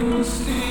Acoustic.